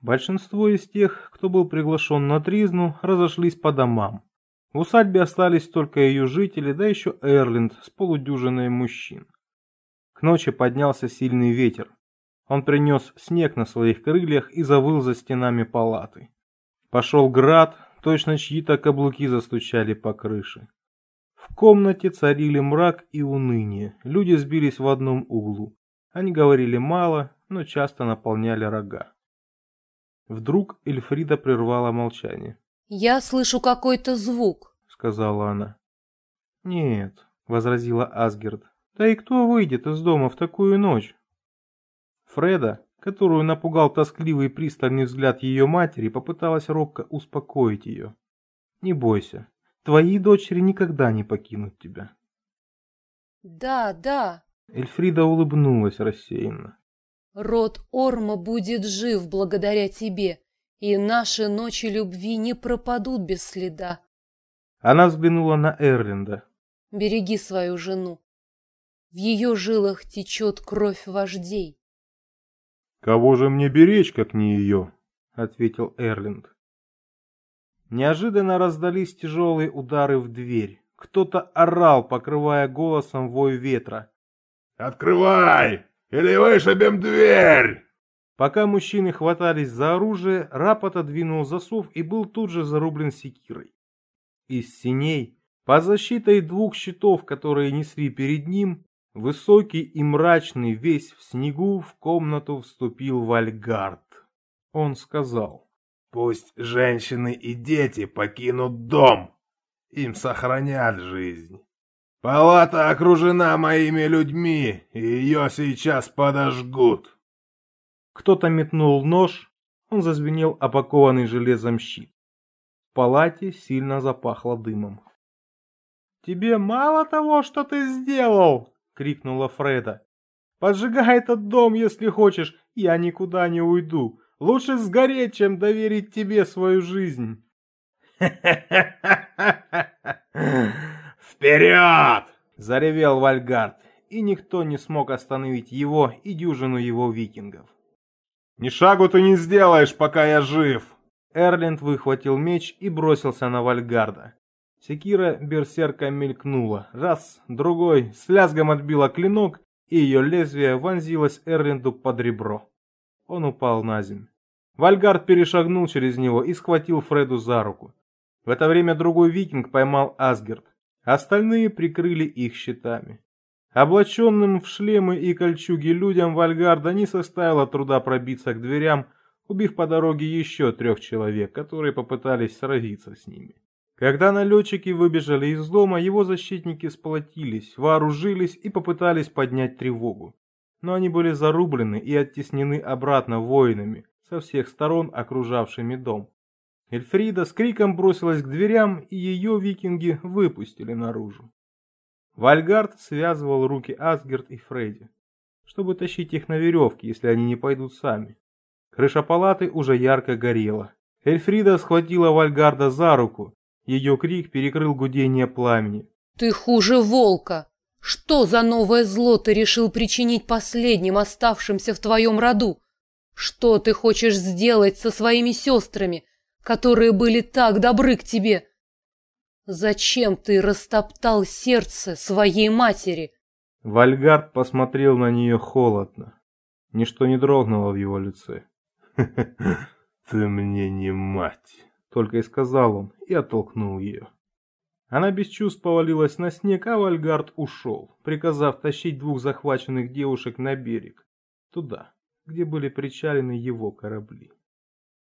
Большинство из тех, кто был приглашен на тризну, разошлись по домам. В усадьбе остались только ее жители, да еще Эрлинд с полудюжиной мужчин. К ночи поднялся сильный ветер. Он принес снег на своих крыльях и завыл за стенами палаты. Пошел град, точно чьи-то каблуки застучали по крыше. В комнате царили мрак и уныние, люди сбились в одном углу. Они говорили мало, но часто наполняли рога. Вдруг Эльфрида прервала молчание. «Я слышу какой-то звук», — сказала она. «Нет», — возразила Асгерд. «Да и кто выйдет из дома в такую ночь?» Фреда, которую напугал тоскливый пристальный взгляд ее матери, попыталась робко успокоить ее. «Не бойся, твои дочери никогда не покинут тебя». «Да, да», — Эльфрида улыбнулась рассеянно. Род Орма будет жив благодаря тебе, и наши ночи любви не пропадут без следа. Она взглянула на Эрлинда. Береги свою жену. В ее жилах течет кровь вождей. Кого же мне беречь, как не ее? Ответил Эрлинд. Неожиданно раздались тяжелые удары в дверь. Кто-то орал, покрывая голосом вой ветра. «Открывай! Или вышибем дверь!» Пока мужчины хватались за оружие, раб отодвинул засов и был тут же зарублен секирой. Из синей, под защитой двух щитов, которые несли перед ним, высокий и мрачный, весь в снегу, в комнату вступил Вальгард. Он сказал, «Пусть женщины и дети покинут дом, им сохранят жизнь». Палата окружена моими людьми, и ее сейчас подожгут. Кто-то метнул нож, он зазвенел опакованный железом щит. В палате сильно запахло дымом. «Тебе мало того, что ты сделал!» — крикнула Фреда. «Поджигай этот дом, если хочешь, я никуда не уйду. Лучше сгореть, чем доверить тебе свою жизнь!» «Вперед!» — заревел Вальгард, и никто не смог остановить его и дюжину его викингов. «Ни шагу ты не сделаешь, пока я жив!» Эрлинд выхватил меч и бросился на Вальгарда. Секира берсерка мелькнула. Раз, другой, с лязгом отбила клинок, и ее лезвие вонзилось Эрлинду под ребро. Он упал на землю. Вальгард перешагнул через него и схватил Фреду за руку. В это время другой викинг поймал Асгерд. Остальные прикрыли их щитами. Облаченным в шлемы и кольчуги людям Вальгарда не составило труда пробиться к дверям, убив по дороге еще трех человек, которые попытались сразиться с ними. Когда налетчики выбежали из дома, его защитники сплотились, вооружились и попытались поднять тревогу. Но они были зарублены и оттеснены обратно воинами, со всех сторон окружавшими дом. Эльфрида с криком бросилась к дверям, и ее викинги выпустили наружу. Вальгард связывал руки Асгерт и Фредди, чтобы тащить их на веревке, если они не пойдут сами. Крыша палаты уже ярко горела. Эльфрида схватила Вальгарда за руку. Ее крик перекрыл гудение пламени. «Ты хуже волка! Что за новое зло ты решил причинить последним оставшимся в твоем роду? Что ты хочешь сделать со своими сестрами, которые были так добры к тебе. Зачем ты растоптал сердце своей матери? Вальгард посмотрел на нее холодно. Ничто не дрогнуло в его лице. «Ты мне не мать!» Только и сказал он и оттолкнул ее. Она без чувств повалилась на снег, а Вальгард ушел, приказав тащить двух захваченных девушек на берег, туда, где были причалены его корабли.